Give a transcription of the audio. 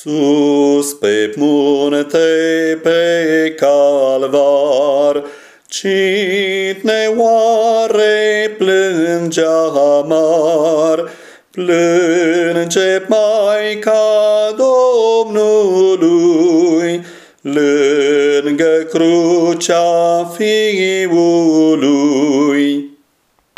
Sus pe munte pe calvar, Cine oare plângea amar, Plânge Maica Domnului, Lângă crucea Fiului.